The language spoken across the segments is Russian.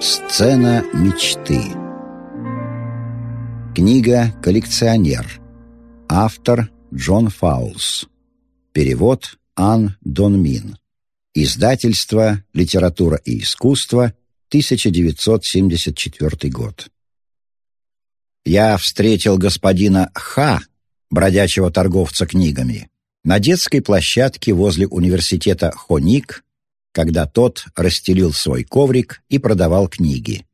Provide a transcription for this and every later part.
Сцена мечты. Книга «Коллекционер» Автор Джон Фаулс. Перевод Ан Донмин. Издательство «Литература и искусство», 1974 год. Я встретил господина Ха, бродячего торговца книгами, на детской площадке возле университета Хоник, когда тот расстелил свой коврик и продавал книги.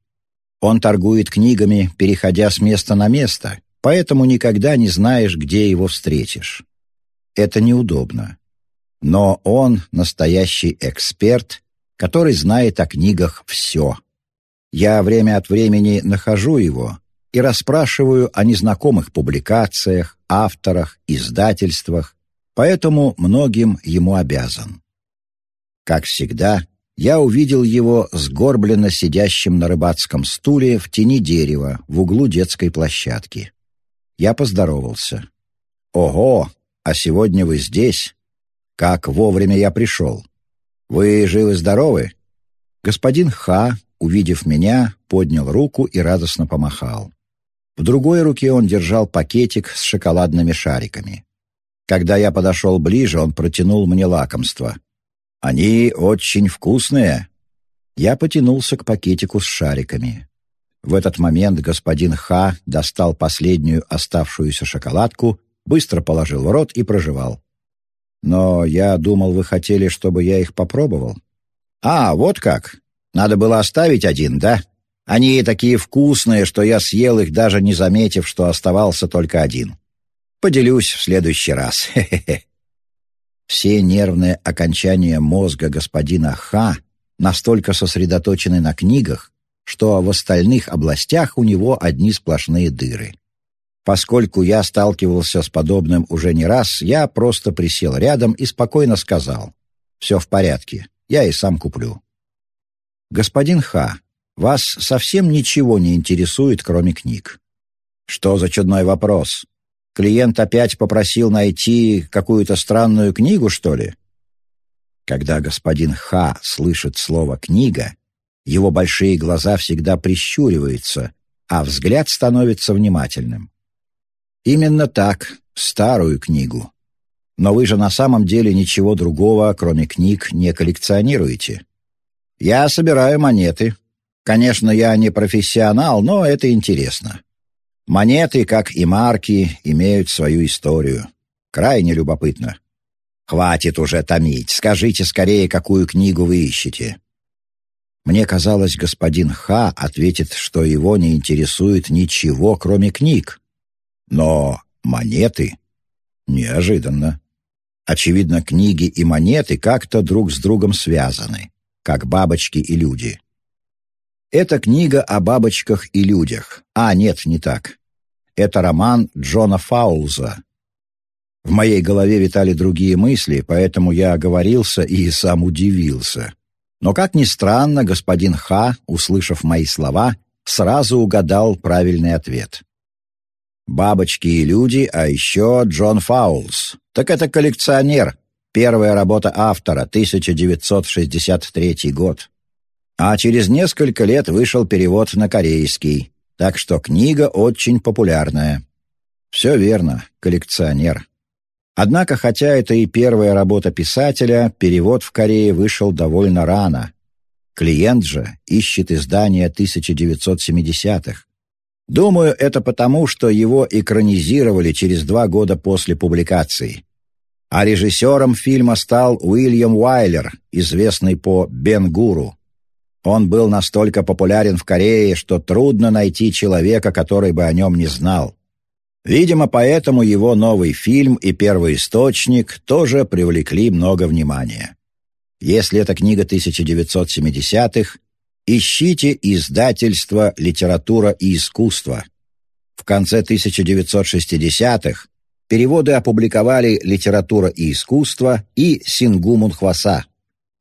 Он торгует книгами, переходя с места на место, поэтому никогда не знаешь, где его встретишь. Это неудобно. Но он настоящий эксперт, который знает о книгах все. Я время от времени нахожу его и расспрашиваю о незнакомых публикациях, авторах, издательствах, поэтому многим ему обязан. Как всегда, я увидел его сгорбленно сидящим на рыбацком стуле в тени дерева в углу детской площадки. Я поздоровался. «Ого, а сегодня вы здесь? Как вовремя я пришел. Вы живы-здоровы?» Господин Ха, увидев меня, поднял руку и радостно помахал. В другой руке он держал пакетик с шоколадными шариками. Когда я подошел ближе, он протянул мне лакомство. «Они очень вкусные». Я потянулся к пакетику с шариками. В этот момент господин Ха достал последнюю оставшуюся шоколадку, быстро положил в рот и прожевал. «Но я думал, вы хотели, чтобы я их попробовал». «А, вот как! Надо было оставить один, да? Они такие вкусные, что я съел их, даже не заметив, что оставался только один. Поделюсь в следующий раз. Хе-хе-хе». Все нервные окончания мозга господина Ха настолько сосредоточены на книгах, что в остальных областях у него одни сплошные дыры. Поскольку я сталкивался с подобным уже не раз, я просто присел рядом и спокойно сказал «Все в порядке, я и сам куплю». «Господин Ха, вас совсем ничего не интересует, кроме книг». «Что за чудной вопрос? Клиент опять попросил найти какую-то странную книгу, что ли? Когда господин Ха слышит слово «книга», его большие глаза всегда прищуриваются, а взгляд становится внимательным. Именно так, старую книгу. Но вы же на самом деле ничего другого, кроме книг, не коллекционируете. Я собираю монеты. Конечно, я не профессионал, но это интересно. Монеты, как и марки, имеют свою историю. Крайне любопытно. Хватит уже томить. Скажите скорее, какую книгу вы ищете. Мне казалось, господин Ха ответит, что его не интересует ничего, кроме книг. Но монеты? Неожиданно. Очевидно, книги и монеты как-то друг с другом связаны, как бабочки и люди. Это книга о бабочках и людях. А, нет, не так. Это роман Джона Фаулза. В моей голове витали другие мысли, поэтому я оговорился и сам удивился. Но, как ни странно, господин Ха, услышав мои слова, сразу угадал правильный ответ. «Бабочки и люди, а еще Джон Фаулс. Так это коллекционер. Первая работа автора, 1963 год. А через несколько лет вышел перевод на корейский, так что книга очень популярная. Все верно, коллекционер. Однако, хотя это и первая работа писателя, перевод в Корее вышел довольно рано. Клиент же ищет издание 1970-х. Думаю, это потому, что его экранизировали через два года после публикации. А режиссером фильма стал Уильям Уайлер, известный по «Бен-Гуру». Он был настолько популярен в Корее, что трудно найти человека, который бы о нем не знал. Видимо, поэтому его новый фильм и первоисточник тоже привлекли много внимания. Если это книга 1970-х, ищите издательство «Литература и искусство». В конце 1960-х переводы опубликовали «Литература и искусство» и «Сингу Мунхваса».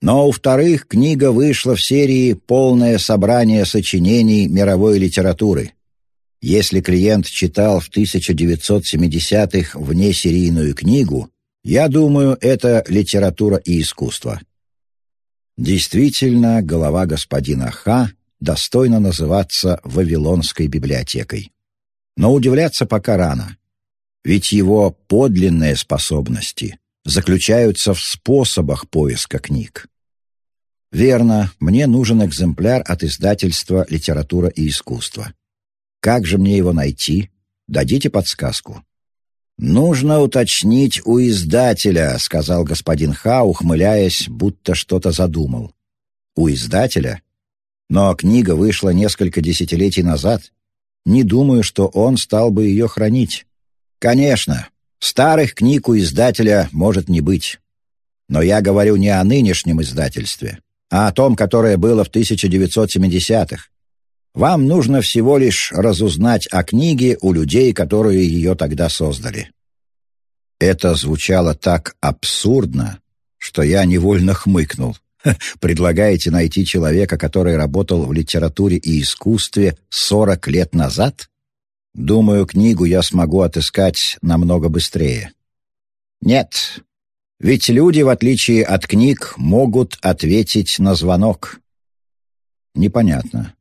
Но, у-вторых, книга вышла в серии «Полное собрание сочинений мировой литературы». Если клиент читал в 1970-х внесерийную книгу, я думаю, это литература и искусство. Действительно, голова господина Ха достойна называться Вавилонской библиотекой. Но удивляться пока рано. Ведь его подлинные способности заключаются в способах поиска книг. Верно, мне нужен экземпляр от издательства «Литература и искусство». Как же мне его найти? Дадите подсказку. «Нужно уточнить у издателя», — сказал господин Ха, ухмыляясь, будто что-то задумал. «У издателя? Но книга вышла несколько десятилетий назад. Не думаю, что он стал бы ее хранить. Конечно, старых книг у издателя может не быть. Но я говорю не о нынешнем издательстве, а о том, которое было в 1970-х. Вам нужно всего лишь разузнать о книге у людей, которые ее тогда создали. Это звучало так абсурдно, что я невольно хмыкнул. Предлагаете найти человека, который работал в литературе и искусстве 40 лет назад? Думаю, книгу я смогу отыскать намного быстрее. Нет, ведь люди, в отличие от книг, могут ответить на звонок. Непонятно.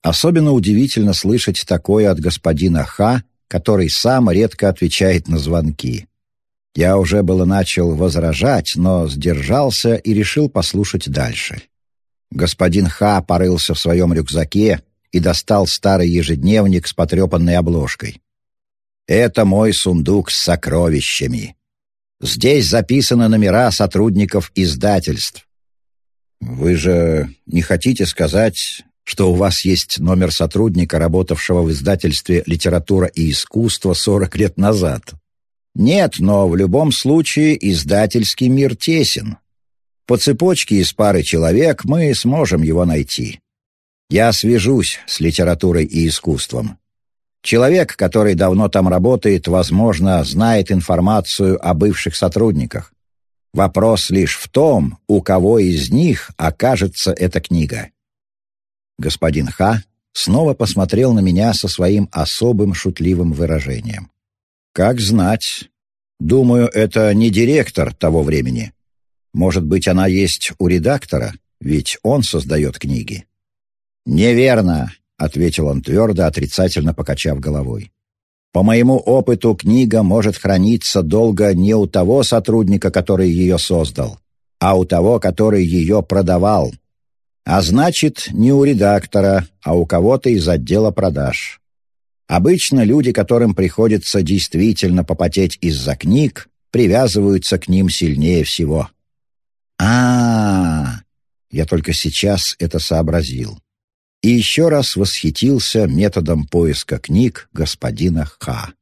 Особенно удивительно слышать такое от господина Ха, который сам редко отвечает на звонки. Я уже было начал возражать, но сдержался и решил послушать дальше. Господин Ха порылся в своем рюкзаке и достал старый ежедневник с потрепанной обложкой. «Это мой сундук с сокровищами. Здесь записаны номера сотрудников издательств». «Вы же не хотите сказать, что у вас есть номер сотрудника, работавшего в издательстве «Литература и искусство» 40 лет назад?» «Нет, но в любом случае издательский мир тесен. По цепочке из пары человек мы сможем его найти. Я свяжусь с литературой и искусством. Человек, который давно там работает, возможно, знает информацию о бывших сотрудниках. Вопрос лишь в том, у кого из них окажется эта книга. Господин Ха снова посмотрел на меня со своим особым шутливым выражением. «Как знать. Думаю, это не директор того времени. Может быть, она есть у редактора, ведь он создает книги». «Неверно», — ответил он твердо, отрицательно покачав головой. «По моему опыту, книга может храниться долго не у того сотрудника, который ее создал, а у того, который ее продавал. А значит, не у редактора, а у кого-то из отдела продаж. Обычно люди, которым приходится действительно попотеть из-за книг, привязываются к ним сильнее всего. а, -а, -а Я только сейчас это сообразил и еще раз восхитился методом поиска книг господина Ха.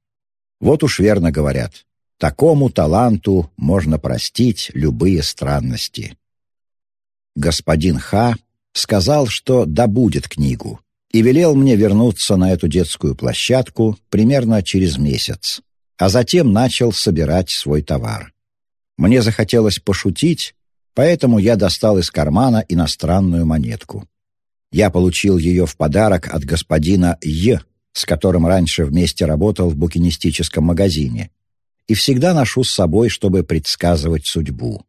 Вот уж верно говорят, такому таланту можно простить любые странности. Господин Ха сказал, что добудет книгу, и велел мне вернуться на эту детскую площадку примерно через месяц, а затем начал собирать свой товар. Мне захотелось пошутить, поэтому я достал из кармана иностранную монетку. Я получил ее в подарок от господина Е, с которым раньше вместе работал в букинистическом магазине, и всегда ношу с собой, чтобы предсказывать судьбу.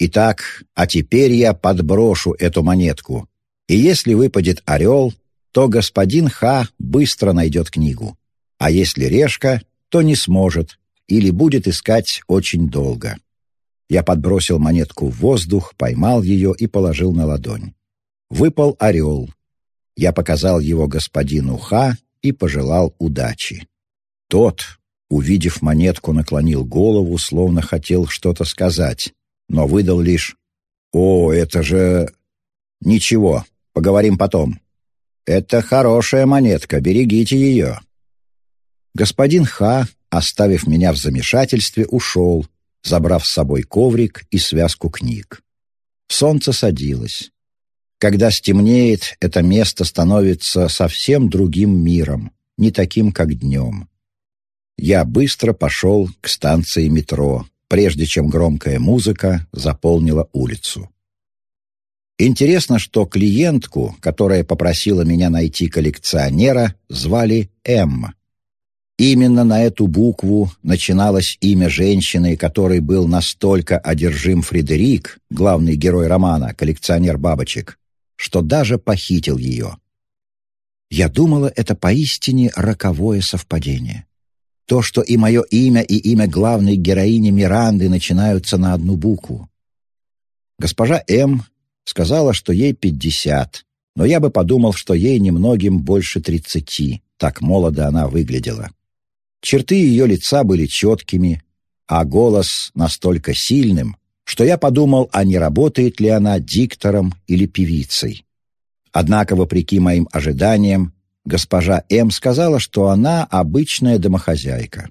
Итак, а теперь я подброшу эту монетку, и если выпадет орел, то господин Ха быстро найдет книгу, а если решка, то не сможет или будет искать очень долго. Я подбросил монетку в воздух, поймал ее и положил на ладонь выпал орел. Я показал его господину Ха и пожелал удачи. Тот, увидев монетку, наклонил голову, словно хотел что-то сказать, но выдал лишь «О, это же...» «Ничего, поговорим потом». «Это хорошая монетка, берегите ее». Господин Ха, оставив меня в замешательстве, ушел, забрав с собой коврик и связку книг. Солнце садилось. Когда стемнеет, это место становится совсем другим миром, не таким, как днем. Я быстро пошел к станции метро, прежде чем громкая музыка заполнила улицу. Интересно, что клиентку, которая попросила меня найти коллекционера, звали Эмма. Именно на эту букву начиналось имя женщины, которой был настолько одержим Фредерик, главный герой романа, коллекционер бабочек, что даже похитил ее. Я думала, это поистине роковое совпадение. То, что и мое имя, и имя главной героини Миранды начинаются на одну букву. Госпожа М. сказала, что ей пятьдесят, но я бы подумал, что ей немногим больше тридцати, так молодо она выглядела. Черты ее лица были четкими, а голос настолько сильным, что я подумал, а не работает ли она диктором или певицей. Однако, вопреки моим ожиданиям, госпожа М. сказала, что она обычная домохозяйка.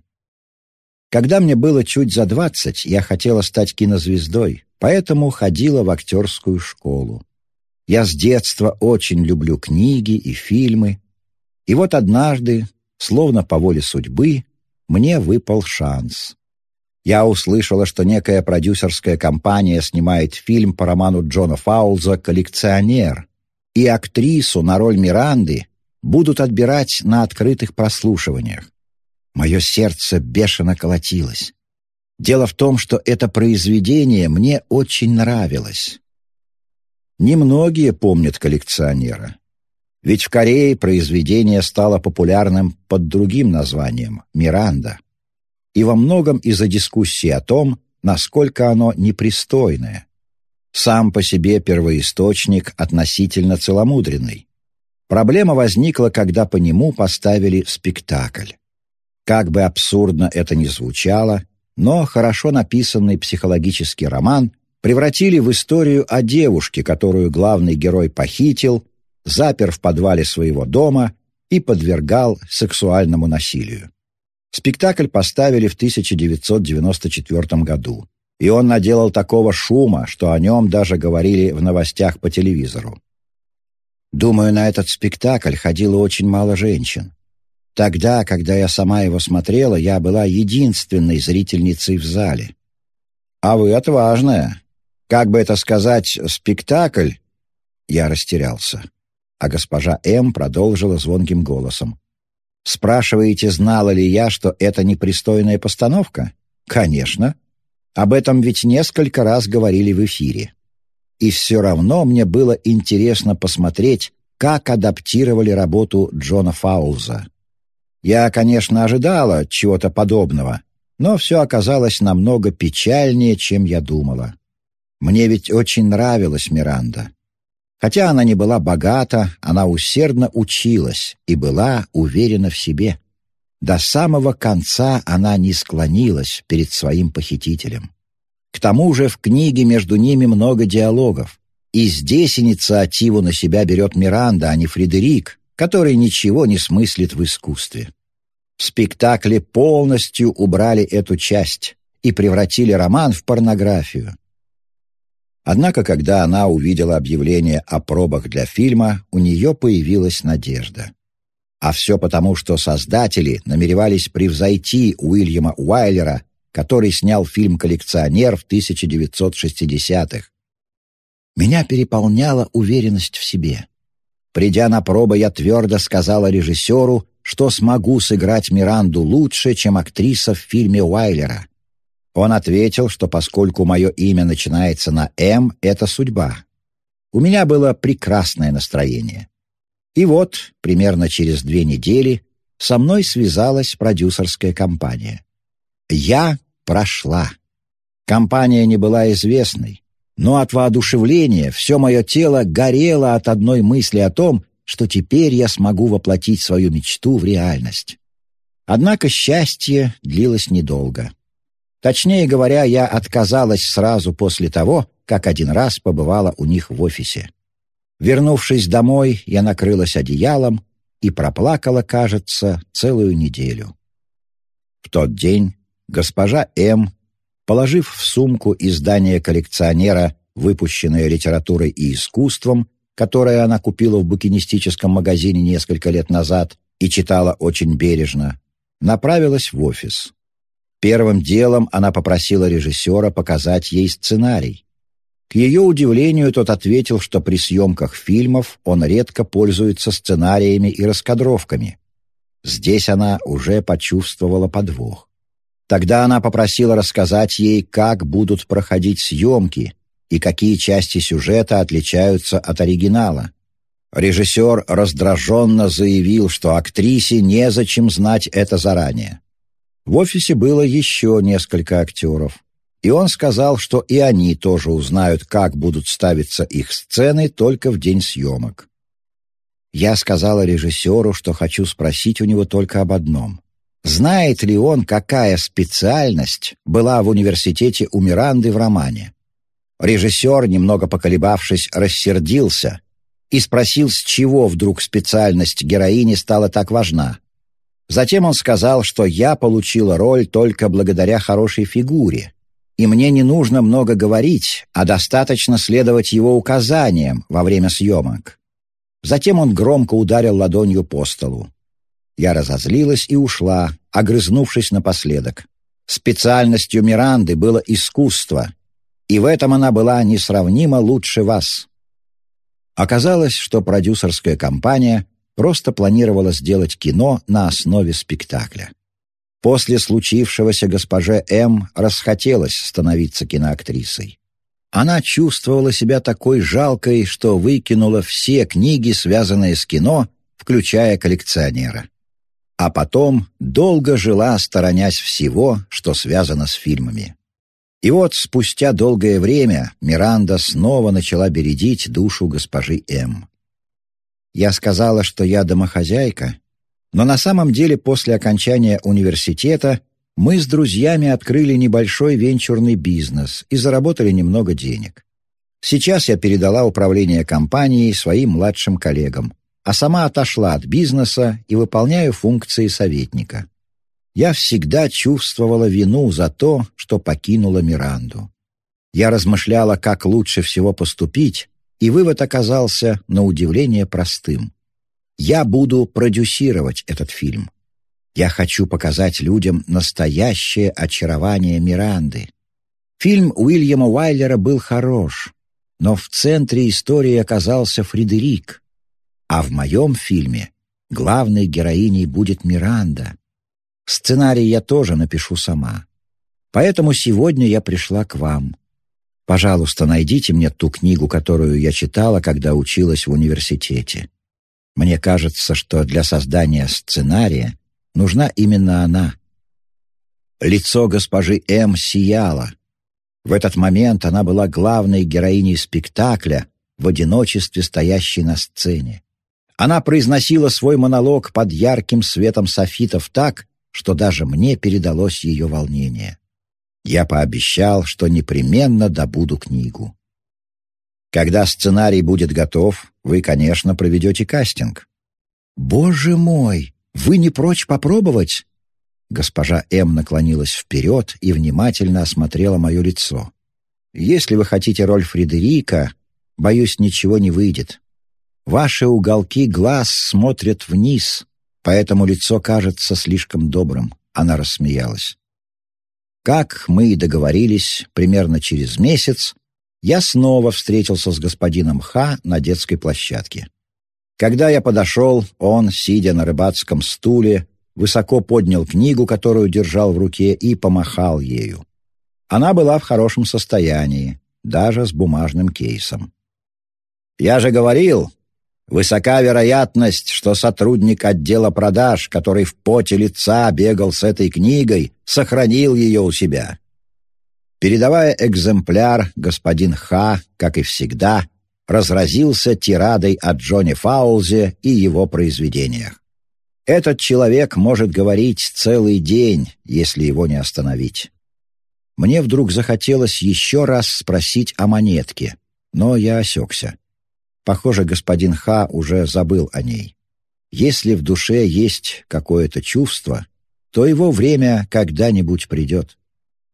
Когда мне было чуть за двадцать, я хотела стать кинозвездой, поэтому ходила в актерскую школу. Я с детства очень люблю книги и фильмы, и вот однажды, словно по воле судьбы, мне выпал шанс. Я услышала, что некая продюсерская компания снимает фильм по роману Джона Фаулза «Коллекционер», и актрису на роль Миранды будут отбирать на открытых прослушиваниях. Мое сердце бешено колотилось. Дело в том, что это произведение мне очень нравилось. Немногие помнят коллекционера. Ведь в Корее произведение стало популярным под другим названием «Миранда». И во многом из-за дискуссии о том, насколько оно непристойное. Сам по себе первоисточник относительно целомудренный. Проблема возникла, когда по нему поставили спектакль. Как бы абсурдно это ни звучало, но хорошо написанный психологический роман превратили в историю о девушке, которую главный герой похитил, запер в подвале своего дома и подвергал сексуальному насилию. Спектакль поставили в 1994 году, и он наделал такого шума, что о нем даже говорили в новостях по телевизору. Думаю, на этот спектакль ходило очень мало женщин. Тогда, когда я сама его смотрела, я была единственной зрительницей в зале. А вы отважная. Как бы это сказать, спектакль? Я растерялся а госпожа М. продолжила звонким голосом. «Спрашиваете, знала ли я, что это непристойная постановка? Конечно. Об этом ведь несколько раз говорили в эфире. И все равно мне было интересно посмотреть, как адаптировали работу Джона Фаулза. Я, конечно, ожидала чего-то подобного, но все оказалось намного печальнее, чем я думала. Мне ведь очень нравилась Миранда. Хотя она не была богата, она усердно училась и была уверена в себе. До самого конца она не склонилась перед своим похитителем. К тому же в книге между ними много диалогов. И здесь инициативу на себя берет Миранда, а не Фредерик, который ничего не смыслит в искусстве. В спектакле полностью убрали эту часть и превратили роман в порнографию. Однако, когда она увидела объявление о пробах для фильма, у нее появилась надежда. А все потому, что создатели намеревались превзойти Уильяма Уайлера, который снял фильм «Коллекционер» в 1960-х. Меня переполняла уверенность в себе. Придя на пробы, я твердо сказала режиссеру, что смогу сыграть Миранду лучше, чем актриса в фильме Уайлера — он ответил, что поскольку мое имя начинается на «М», это судьба. У меня было прекрасное настроение. И вот, примерно через две недели, со мной связалась продюсерская компания. Я прошла. Компания не была известной, но от воодушевления все мое тело горело от одной мысли о том, что теперь я смогу воплотить свою мечту в реальность. Однако счастье длилось недолго. Точнее говоря, я отказалась сразу после того, как один раз побывала у них в офисе. Вернувшись домой, я накрылась одеялом и проплакала, кажется, целую неделю. В тот день госпожа М., положив в сумку издание коллекционера, выпущенное литературой и искусством, которое она купила в букинистическом магазине несколько лет назад и читала очень бережно, направилась в офис. Первым делом она попросила режиссера показать ей сценарий. К ее удивлению, тот ответил, что при съемках фильмов он редко пользуется сценариями и раскадровками. Здесь она уже почувствовала подвох. Тогда она попросила рассказать ей, как будут проходить съемки и какие части сюжета отличаются от оригинала. Режиссер раздраженно заявил, что актрисе незачем знать это заранее. В офисе было еще несколько актеров, и он сказал, что и они тоже узнают, как будут ставиться их сцены только в день съемок. Я сказала режиссеру, что хочу спросить у него только об одном. Знает ли он, какая специальность была в университете у Миранды в романе? Режиссер, немного поколебавшись, рассердился и спросил, с чего вдруг специальность героини стала так важна. Затем он сказал, что я получила роль только благодаря хорошей фигуре, и мне не нужно много говорить, а достаточно следовать его указаниям во время съемок. Затем он громко ударил ладонью по столу. Я разозлилась и ушла, огрызнувшись напоследок. Специальностью Миранды было искусство, и в этом она была несравнимо лучше вас. Оказалось, что продюсерская компания просто планировала сделать кино на основе спектакля. После случившегося госпоже М. расхотелось становиться киноактрисой. Она чувствовала себя такой жалкой, что выкинула все книги, связанные с кино, включая коллекционера. А потом долго жила, сторонясь всего, что связано с фильмами. И вот спустя долгое время Миранда снова начала бередить душу госпожи М. Я сказала, что я домохозяйка, но на самом деле после окончания университета мы с друзьями открыли небольшой венчурный бизнес и заработали немного денег. Сейчас я передала управление компанией своим младшим коллегам, а сама отошла от бизнеса и выполняю функции советника. Я всегда чувствовала вину за то, что покинула Миранду. Я размышляла, как лучше всего поступить, и вывод оказался, на удивление, простым. Я буду продюсировать этот фильм. Я хочу показать людям настоящее очарование Миранды. Фильм Уильяма Уайлера был хорош, но в центре истории оказался Фредерик. А в моем фильме главной героиней будет Миранда. Сценарий я тоже напишу сама. Поэтому сегодня я пришла к вам. Пожалуйста, найдите мне ту книгу, которую я читала, когда училась в университете. Мне кажется, что для создания сценария Нужна именно она. Лицо госпожи М. сияло. В этот момент она была главной героиней спектакля, в одиночестве стоящей на сцене. Она произносила свой монолог под ярким светом софитов так, что даже мне передалось ее волнение. Я пообещал, что непременно добуду книгу. Когда сценарий будет готов, вы, конечно, проведете кастинг. Боже мой! Вы не прочь попробовать?» Госпожа М. наклонилась вперед и внимательно осмотрела мое лицо. «Если вы хотите роль Фредерика, боюсь, ничего не выйдет. Ваши уголки глаз смотрят вниз, поэтому лицо кажется слишком добрым». Она рассмеялась. Как мы и договорились, примерно через месяц я снова встретился с господином Ха на детской площадке. Когда я подошел, он, сидя на рыбацком стуле, высоко поднял книгу, которую держал в руке, и помахал ею. Она была в хорошем состоянии, даже с бумажным кейсом. «Я же говорил, высока вероятность, что сотрудник отдела продаж, который в поте лица бегал с этой книгой, сохранил ее у себя». Передавая экземпляр, господин Ха, как и всегда, разразился тирадой о Джоне Фаулзе и его произведениях. Этот человек может говорить целый день, если его не остановить. Мне вдруг захотелось еще раз спросить о монетке, но я осекся. Похоже, господин Ха уже забыл о ней. Если в душе есть какое-то чувство, то его время когда-нибудь придет.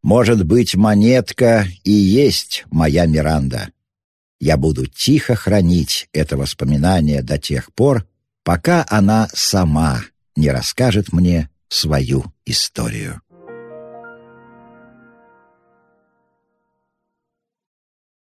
Может быть, монетка и есть моя Миранда. Я буду тихо хранить это воспоминание до тех пор, пока она сама не расскажет мне свою историю.